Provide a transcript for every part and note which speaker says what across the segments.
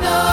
Speaker 1: no.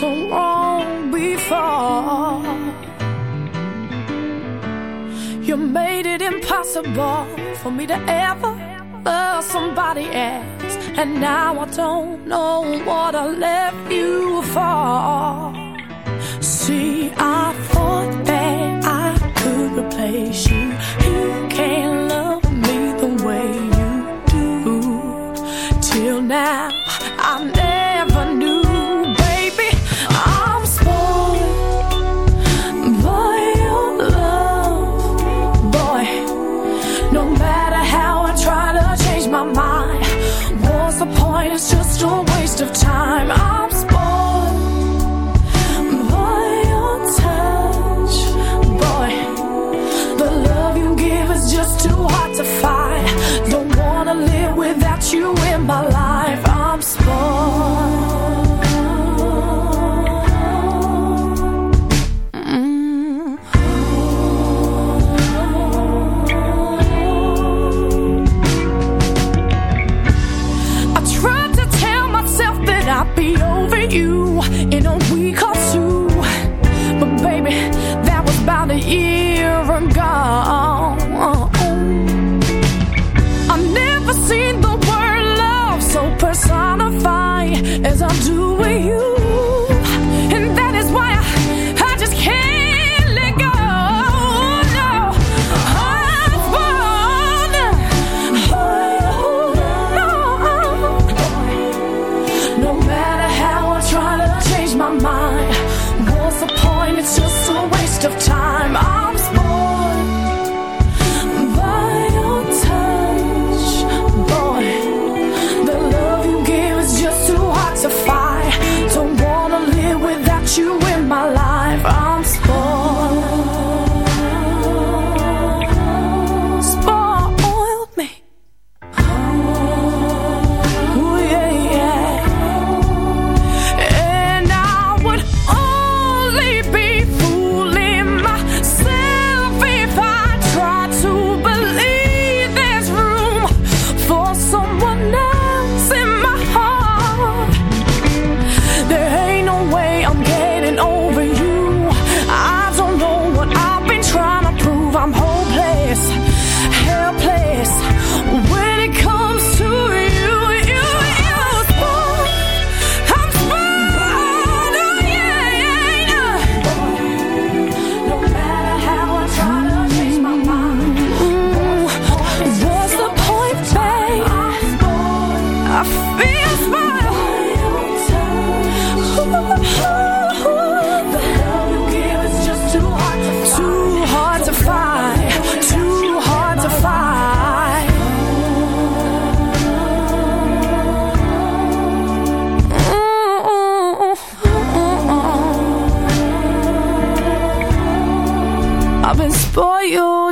Speaker 1: So wrong before. You made it impossible for me to ever love somebody else. And now I don't know what I left you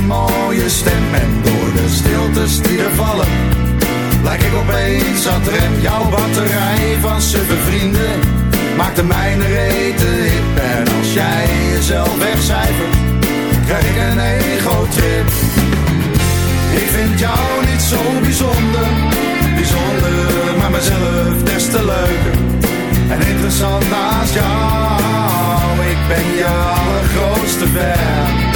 Speaker 2: mooie stem en door de stiltes die er vallen Lijk ik opeens aan rem. Jouw batterij van suffe vrienden Maakt de mijne reten hip. En als jij jezelf wegcijfert Krijg ik een ego-trip. Ik vind jou niet zo bijzonder Bijzonder, maar mezelf des te leuker En interessant naast jou. Ik ben je allergrootste fan.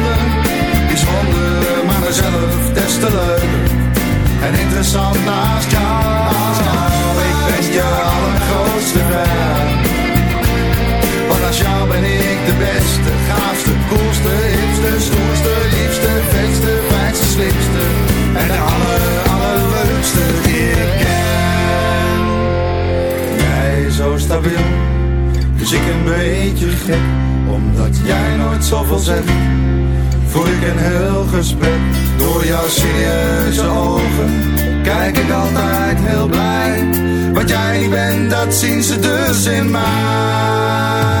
Speaker 3: maar mezelf des te leuk. En interessant naast jou, ik ben je allergrootste fan. Want als jou ben ik de beste, gaafste, koelste, hipste, stoerste, liefste, vetste, fijnste, slimste. En de aller, allerleukste die ik ken. Jij zo stabiel, dus ik een beetje gek, omdat jij nooit zoveel zegt voel ik een heel gesprek. Door jouw serieuze ogen kijk ik altijd heel blij. Wat jij niet bent, dat zien ze dus in mij.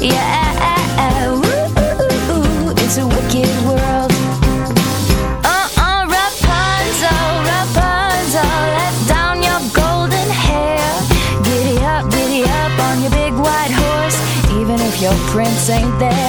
Speaker 3: Yeah, it's a wicked world. Uh uh, Rapunzel, Rapunzel, let down your golden hair. Giddy up, giddy up on your big white horse, even if your prince ain't there.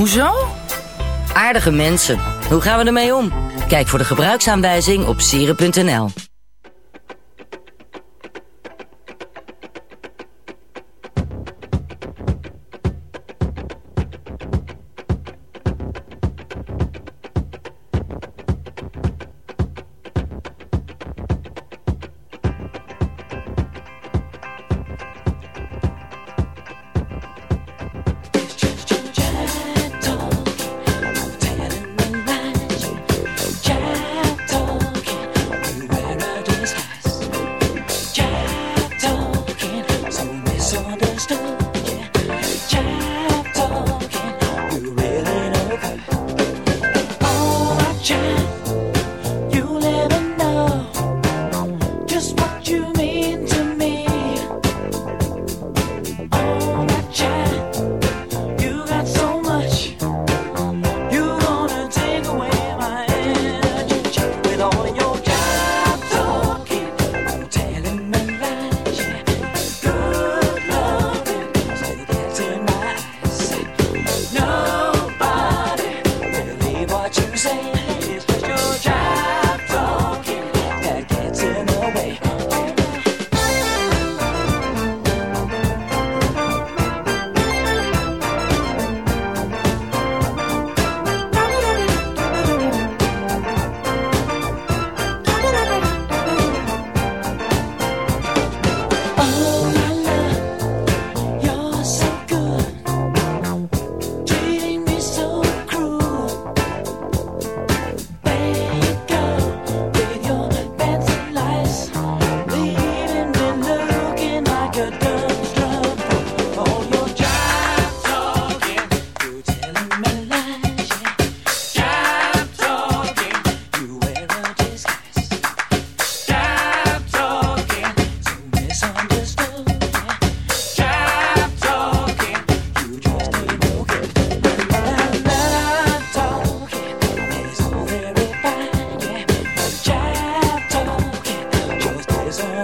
Speaker 4: Hoezo?
Speaker 5: Aardige mensen. Hoe gaan we ermee om? Kijk voor de gebruiksaanwijzing op sieren.nl.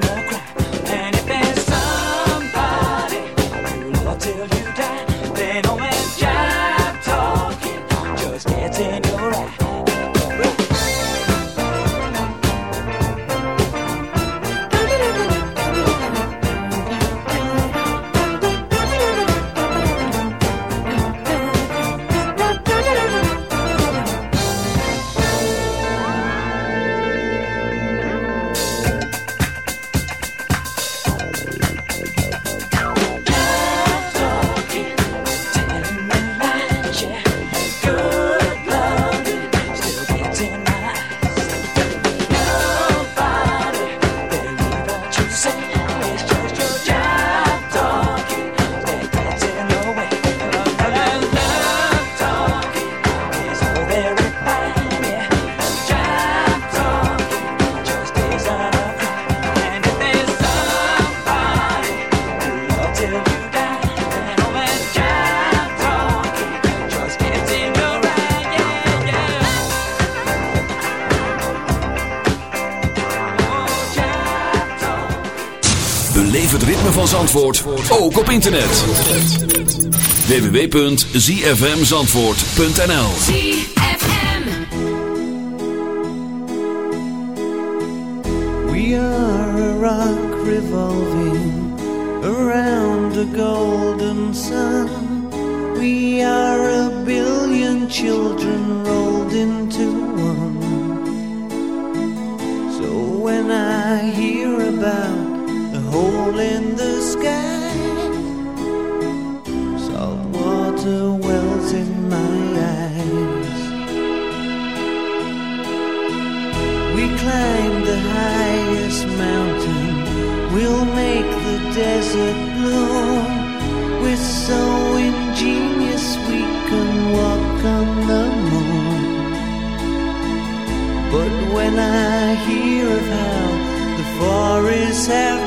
Speaker 1: no more cry.
Speaker 6: Zandvoort ook op internet. www.zfmzandvoort.nl
Speaker 7: ZFM We are a rock revolving around a golden sun. We are a billion children rolled into one. So when I hear about hole in climb the highest mountain. We'll make the desert bloom. We're so ingenious we can walk on the moon. But when I hear of how the forests have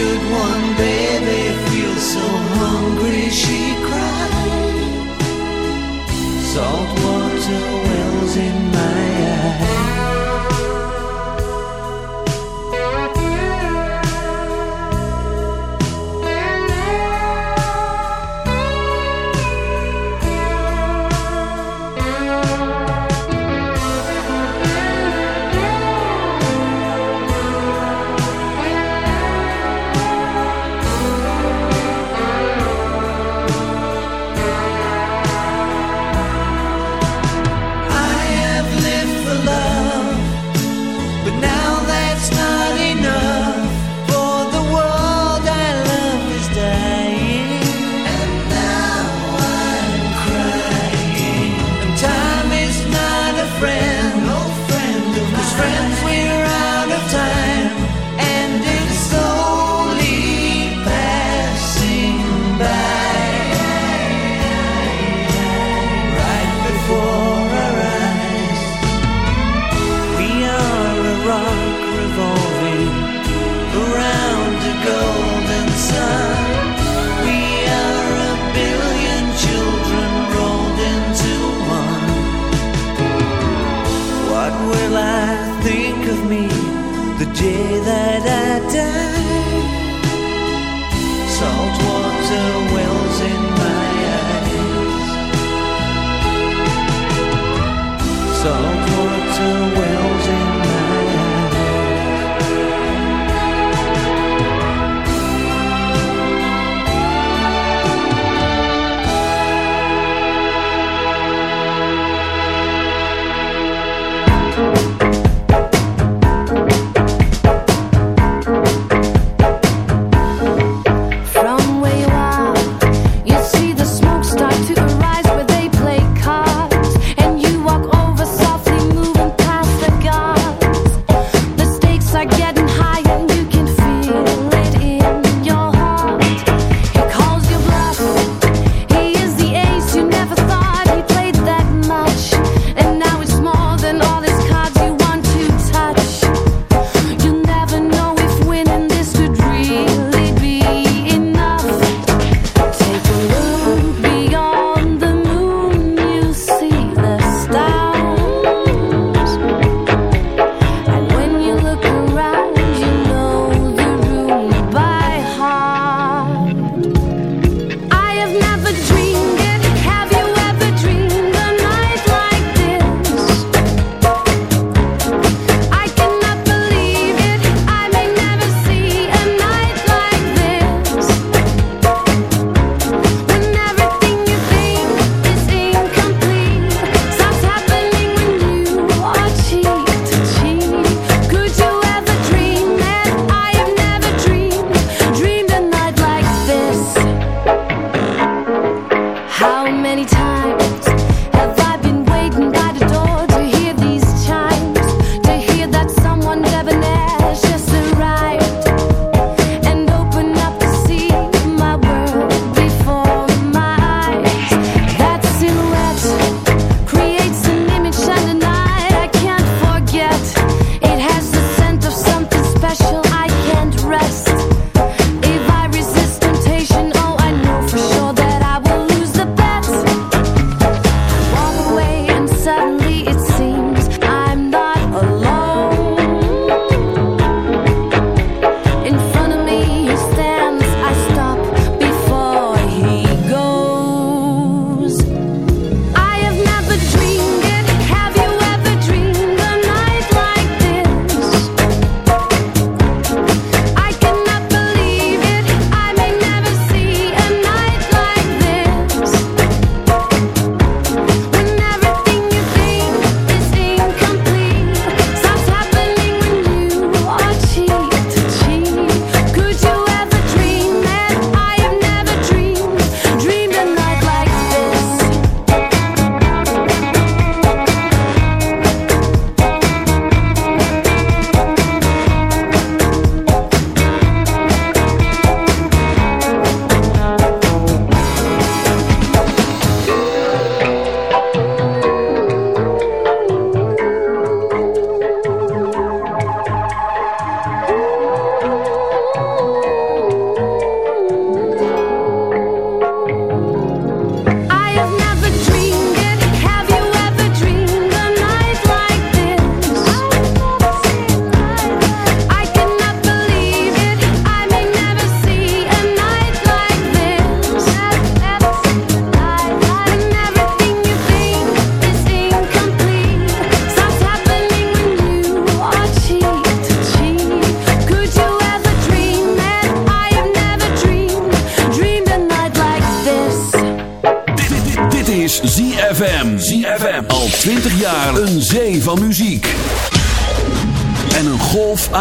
Speaker 7: good one.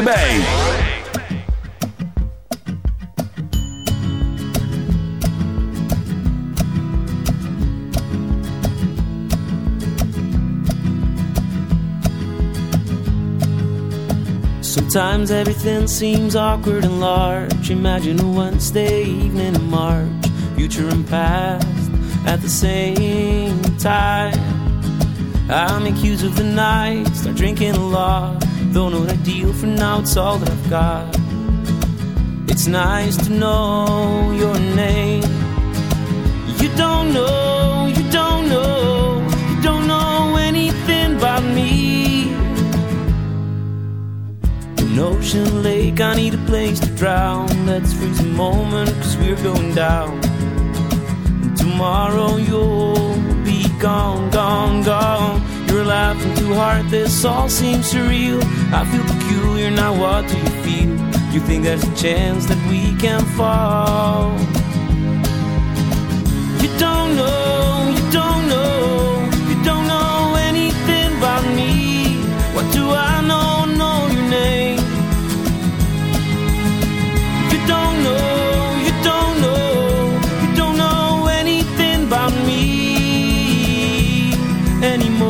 Speaker 8: Erbij.
Speaker 6: Sometimes everything seems awkward and large. Imagine a Wednesday evening in March, future and past at the same time. I make use of the night, start drinking a lot. Not know that deal for now, it's all that I've got. It's nice to know your name. You don't know, you don't know, you don't know anything about me. An ocean lake, I need a place to drown. Let's freeze a moment, cause we're going down. And tomorrow you'll be gone, gone, gone. You're laughing too hard, this all seems surreal. I feel peculiar, now what do you feel? You think there's a chance that we can fall? You don't know, you don't know, you don't know anything about me. What do I know? Know your name. You don't know, you don't know, you don't know anything about me anymore.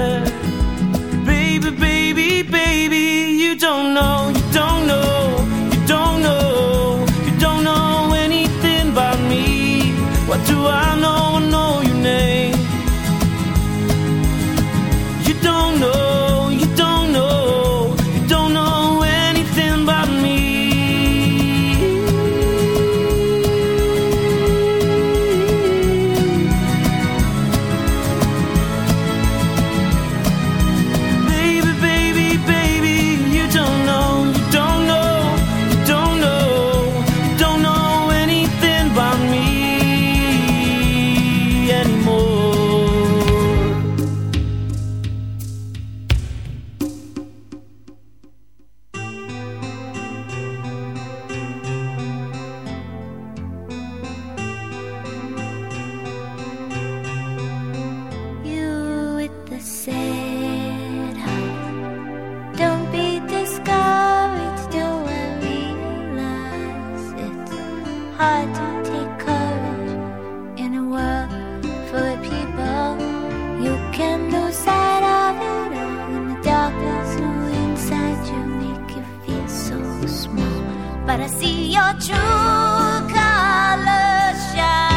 Speaker 9: But I see your true colors shining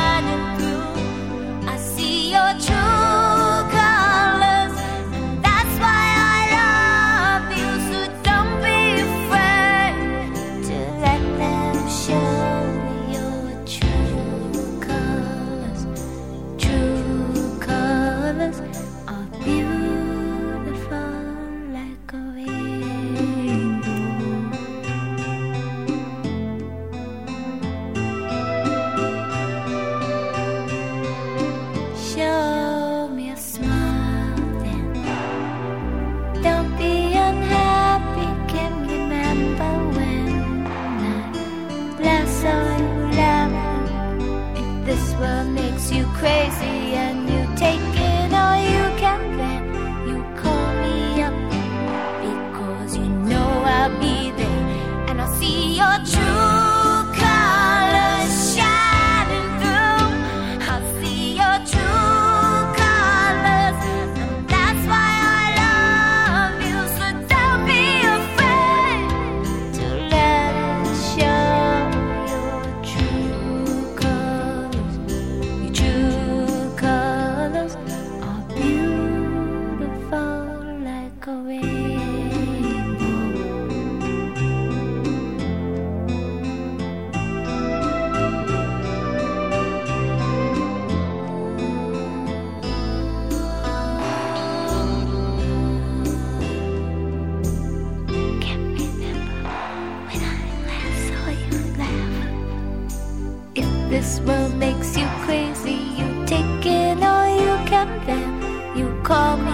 Speaker 9: call me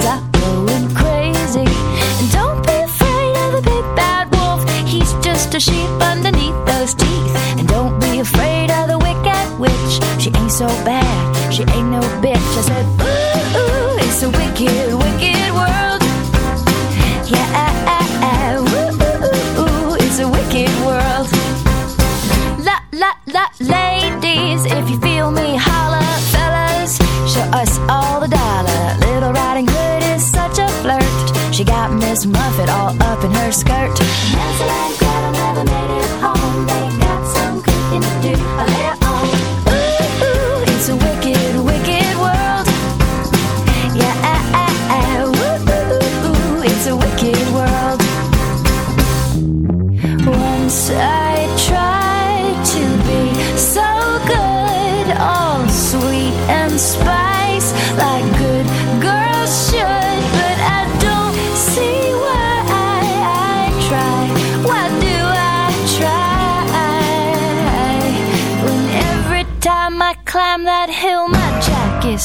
Speaker 3: so bad, she ain't no bitch. I said, ooh, ooh it's a wicked, wicked world. Yeah, ooh, ooh, ooh, ooh, it's a wicked world. La, la, la, ladies, if you feel me, holla, fellas, show us all the dollar. Little Riding Hood is such a flirt. She got Miss Muffet all up in her skirt. Hansel and Gretel never made it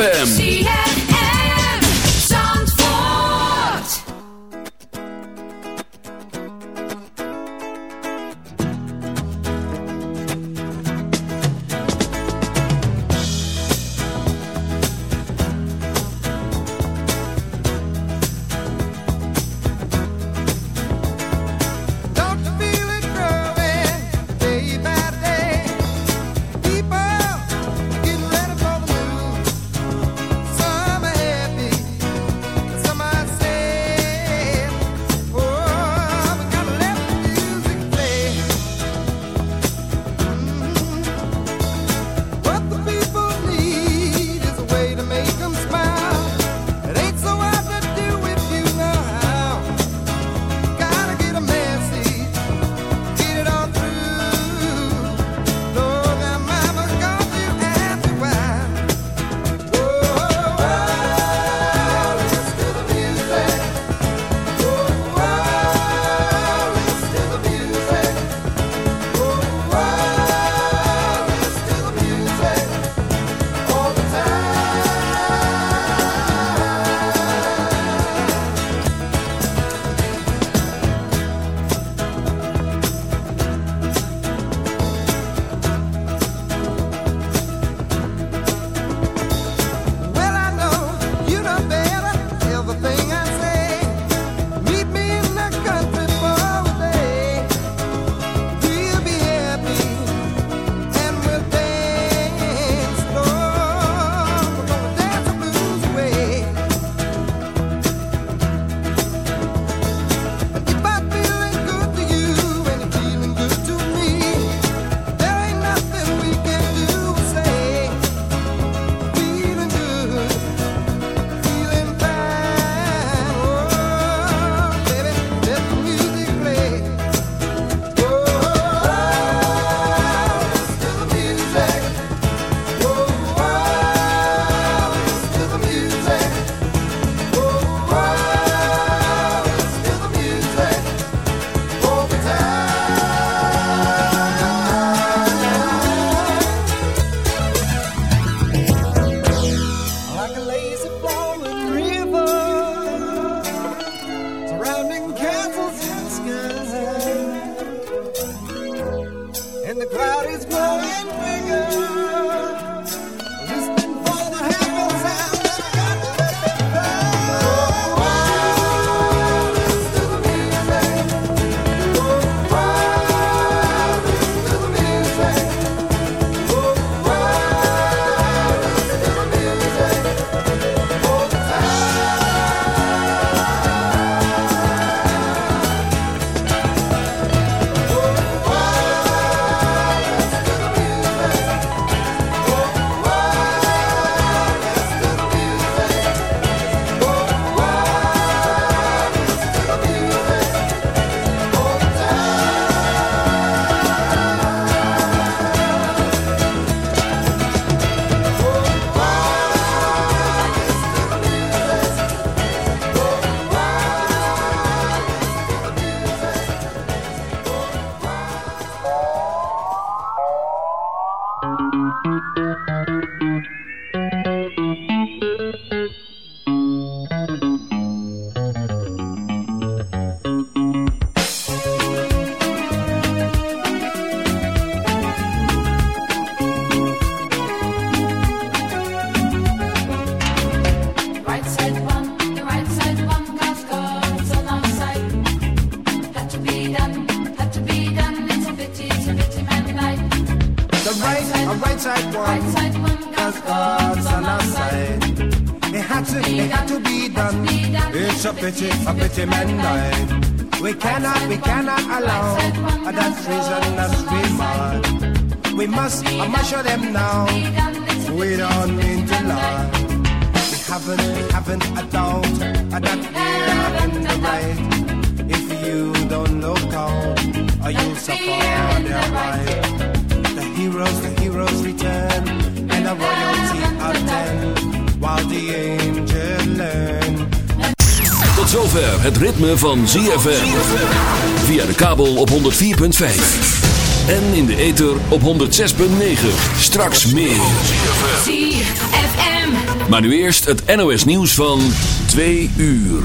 Speaker 2: ZFM. 104.5. En in de ether op 106.9. Straks meer. ZFM. Maar nu eerst het NOS nieuws van 2 uur.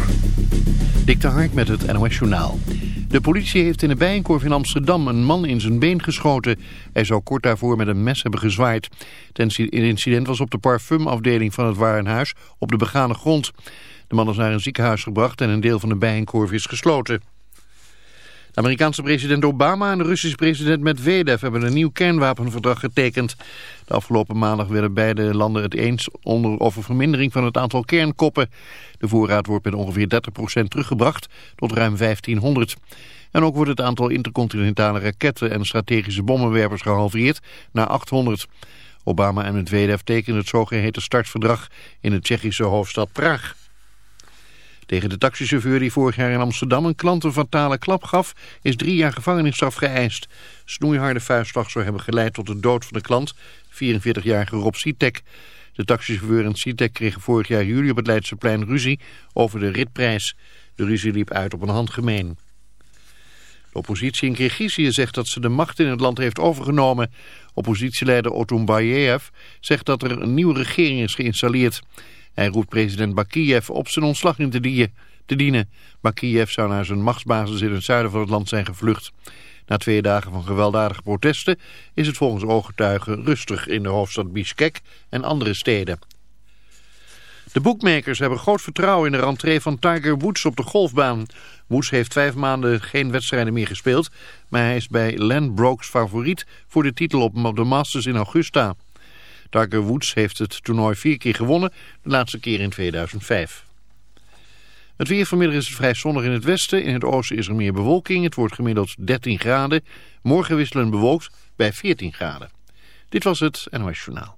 Speaker 10: Dik de Hark met het NOS journaal. De politie heeft in de Bijenkorf in Amsterdam een man in zijn been geschoten. Hij zou kort daarvoor met een mes hebben gezwaaid. Het incident was op de parfumafdeling van het warenhuis op de begane grond. De man is naar een ziekenhuis gebracht en een deel van de bijenkorf is gesloten. Amerikaanse president Obama en de Russische president Medvedev hebben een nieuw kernwapenverdrag getekend. De afgelopen maandag werden beide landen het eens onder over vermindering van het aantal kernkoppen. De voorraad wordt met ongeveer 30% teruggebracht tot ruim 1500. En ook wordt het aantal intercontinentale raketten en strategische bommenwerpers gehalveerd naar 800. Obama en Medvedev tekenen het zogeheten startverdrag in de Tsjechische hoofdstad Praag. Tegen de taxichauffeur die vorig jaar in Amsterdam een klant een fatale klap gaf, is drie jaar gevangenisstraf geëist. Snoeiharde vuistslag zou hebben geleid tot de dood van de klant, 44-jarige Rob Sitek. De taxichauffeur en Sitek kregen vorig jaar juli op het Leidseplein ruzie over de ritprijs. De ruzie liep uit op een handgemeen. De oppositie in Kirgizië zegt dat ze de macht in het land heeft overgenomen. Oppositieleider Otunbayev zegt dat er een nieuwe regering is geïnstalleerd. Hij roept president Bakiev op zijn ontslag in te, die te dienen. Bakiev zou naar zijn machtsbasis in het zuiden van het land zijn gevlucht. Na twee dagen van gewelddadige protesten is het volgens ooggetuigen rustig in de hoofdstad Bishkek en andere steden. De boekmakers hebben groot vertrouwen in de rentree van Tiger Woods op de golfbaan. Woods heeft vijf maanden geen wedstrijden meer gespeeld, maar hij is bij Len Brooks favoriet voor de titel op de Masters in Augusta. Tiger Woods heeft het toernooi vier keer gewonnen, de laatste keer in 2005. Het weer vanmiddag is vrij zonnig in het westen. In het oosten is er meer bewolking. Het wordt gemiddeld 13 graden. Morgen wisselen bewolkt bij 14 graden. Dit was het NOS Journaal.